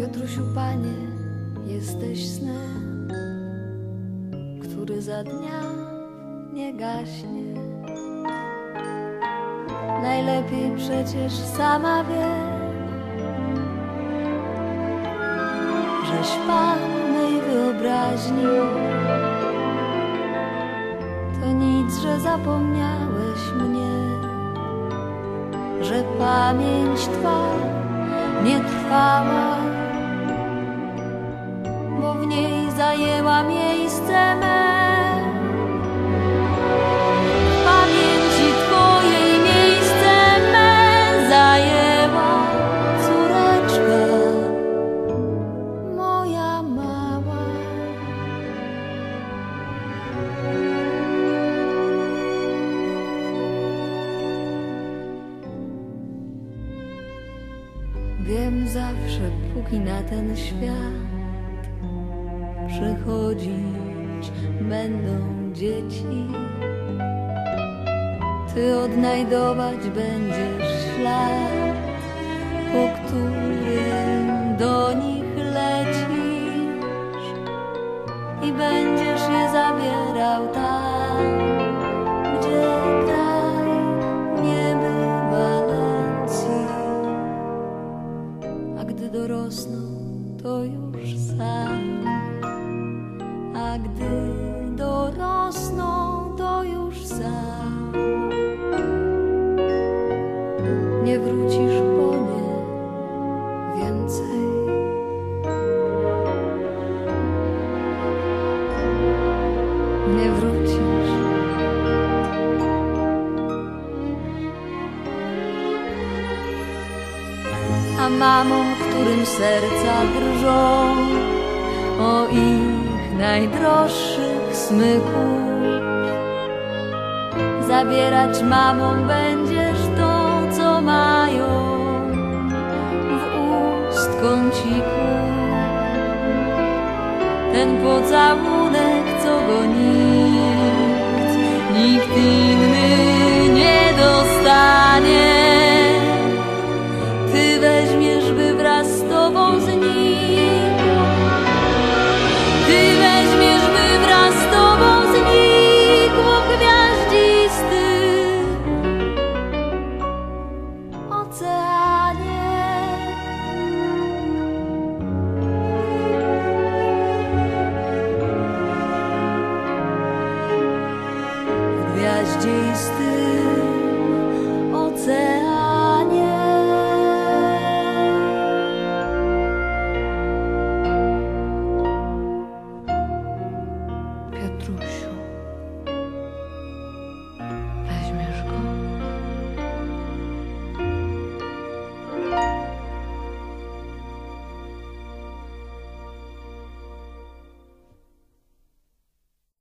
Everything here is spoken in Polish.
Piotrusiu, panie, jesteś snem, który za dnia nie gaśnie. Najlepiej przecież sama wie, żeś pan mej wyobraźni. To nic, że zapomniałeś mnie, że pamięć twa nie trwała, w niej zajęła miejsce me. W pamięci twojej miejsce me zajęła córeczka moja mała. Wiem zawsze, póki na ten świat przychodzić będą dzieci. Ty odnajdować będziesz ślad, po którym do nich lecisz i będziesz je zabierał tam, gdzie kraj niebywalencji. A gdy dorosną, to już sam. A gdy dorosną, to już sam. Nie wrócisz po nie więcej. Nie wrócisz. a mamom, którym serca drżą o ich najdroższych smyków. Zabierać mamom będziesz to, co mają w ust kąciku. Ten pocałunek, co go nikt, nikt inny distance.